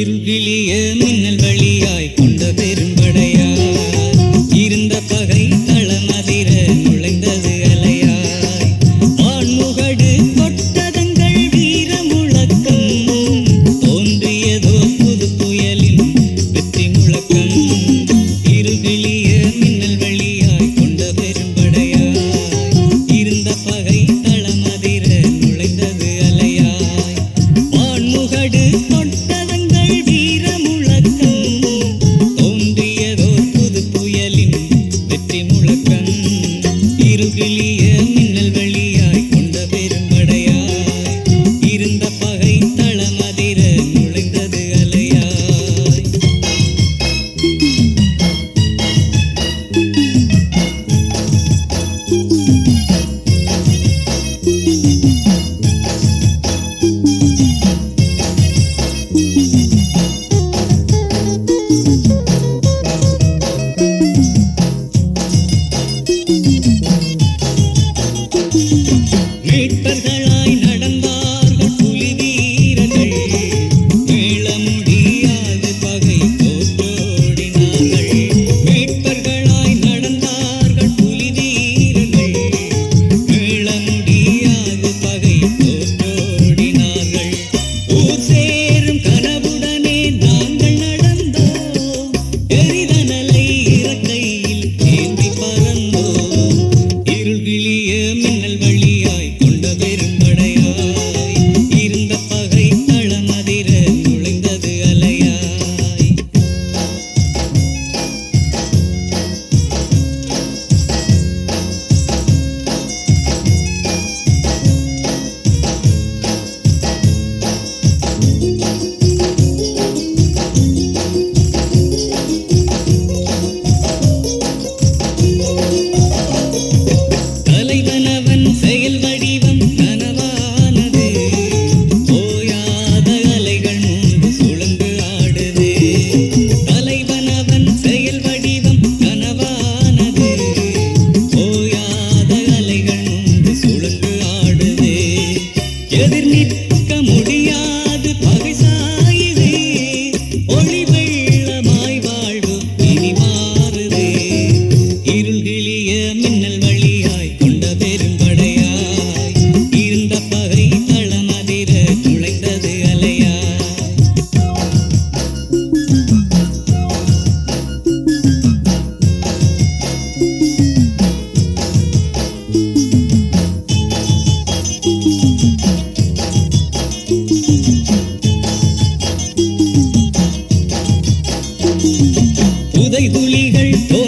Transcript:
நீர்கிளிய I know. எதிர் நிற்க You.